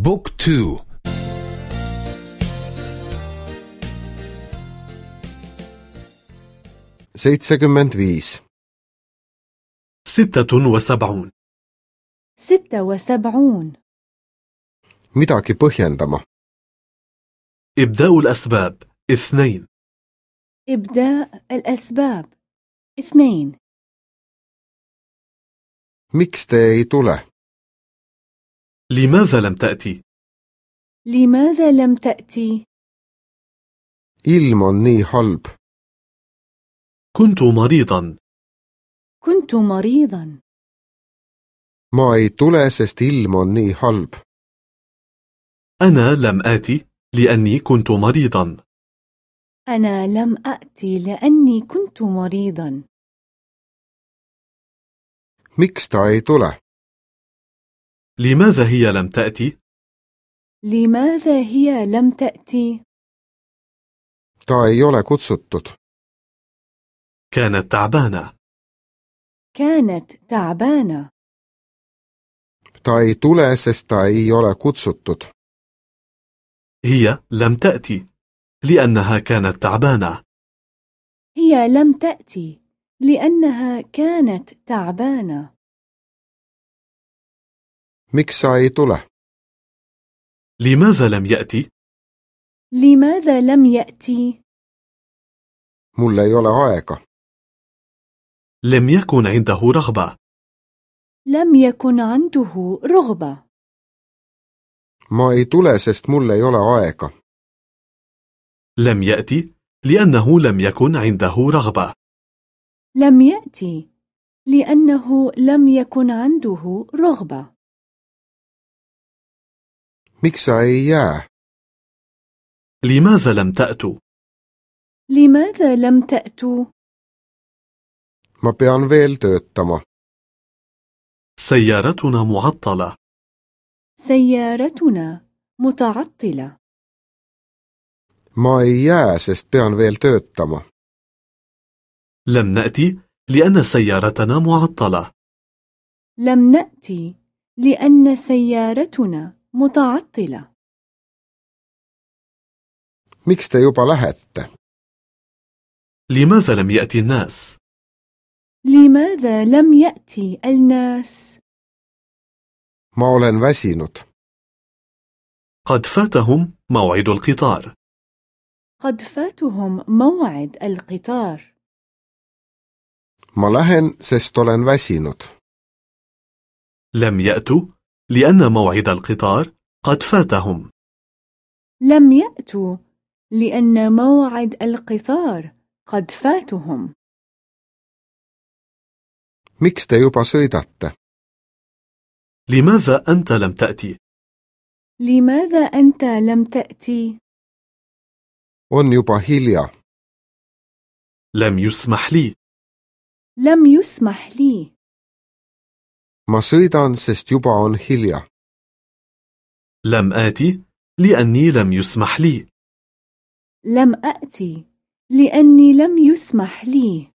بوك تو. Seitsekümmend viis ستة وسبعون. ستة وسبعون. Midagi põhjendama? إبداء الأسباب. اثنين. إبداء الأسباب. اثنين. Te ei tule? لماذا لم تأتي؟ لماذا لم تأتي؟ ilm on nii halb كنت مريضا. كنت مريضا. ma ei tule sest ilm on nii halb أنا لم آتي لأني كنت مريضا. أنا لم أأتي لأني كنت مريضا. miks ta ei tule لماذا هي لم تأتي؟ لماذا هي لم تأتي؟ ta ei ole kutsutud. كانت تعبانة. كانت تعبانة. Ta ei tule sest ta ei ole kutsutud. هي لم تأتي لأنها كانت تعبانة. هي لم تأتي لأنها كانت تعبانة. Miks ei tule لماذا لم يأتي؟ لماذا لم يأتي؟ mul ei ole aega لم يكن عنده رغبة. لم يكن عنده رغبة. ma ei tule sest mul ei ole aega لم يأتي لأنه لم يكن عنده رغبة. لم يأتي لأنه لم يكن عنده رغبة. Miks sa ei jää? لماذا لم تأتوا؟ لماذا لم تأتوا؟ ma pean veel töötama. سيارتنا معطلة. سيارتنا متعطلة. Ma ei jää sest pean veel töötama. لم نأتي لأن سيارتنا معطلة. لم نأتي لأن سيارتنا متعطلة. Miks te juba lähete لماذا لم يأتي الناس؟ لماذا لم يأتي الناس؟ ma olen väsinud. قد فاتهم موعد القطار. قد فاتهم موعد القطار. Ma lähen sest olen väsinud. لم يأتوا لأن موعد القطار قد فاتهم. لم يأتوا لأن موعد القطار قد فاتهم. Miks te juba sõidate لماذا أنت لم تأتي؟ لماذا أنت لم تأتي؟ on juba hilja. لم يسمح لي. لم يسمح لي. Ma sõidan sest juba on hilja. لم آتي لأني لم يسمح لي. لم أأتي لأني لم يسمح لي.